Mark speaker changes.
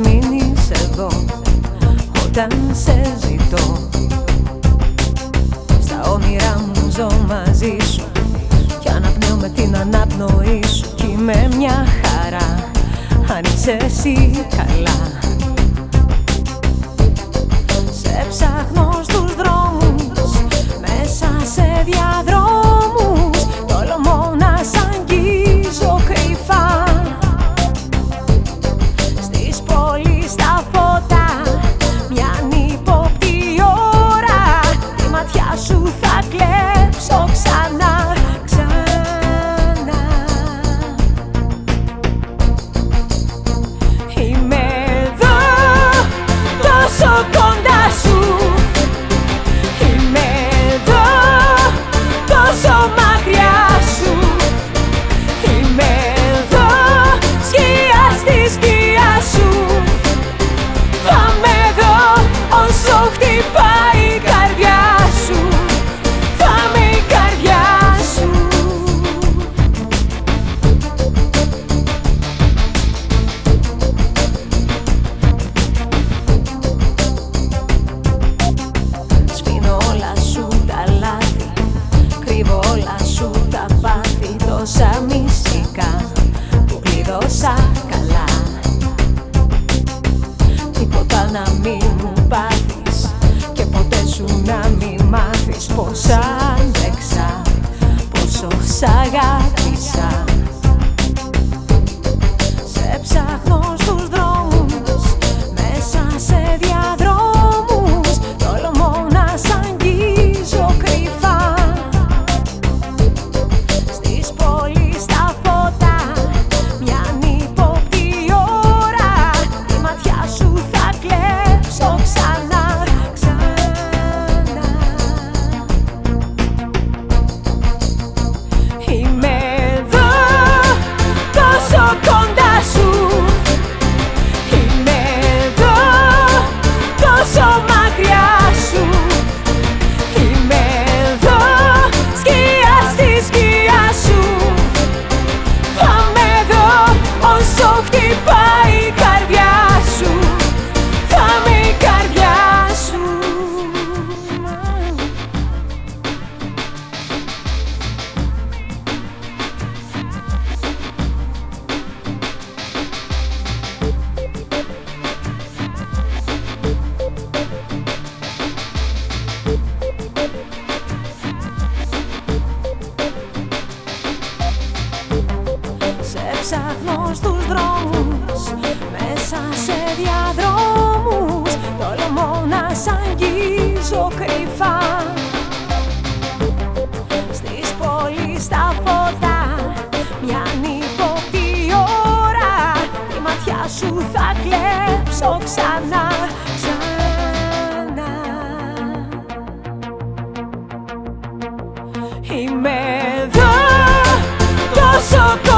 Speaker 1: μείνεις εδώ όταν σε ζητώ. Στα όνειρά μου ζω μαζί σου Κι αναπνέω με την αναπνοή σου. Κι είμαι μια χαρά αν είσαι καλά. Κρύβω όλα σου τα πάθη Τόσα μυστικά που κλειδώσα καλά. Τίποτα να σταθμός στους δρόμους Μέσα σε διαδρόμους Τολμώ να σ' αγγίζω κρυφά. Στις πόλεις τα φώτα Μια νύποπτη ώρα Τη ματιά σου θα κλέψω ξανά Ξανά. Είμαι εδώ τόσο κοντά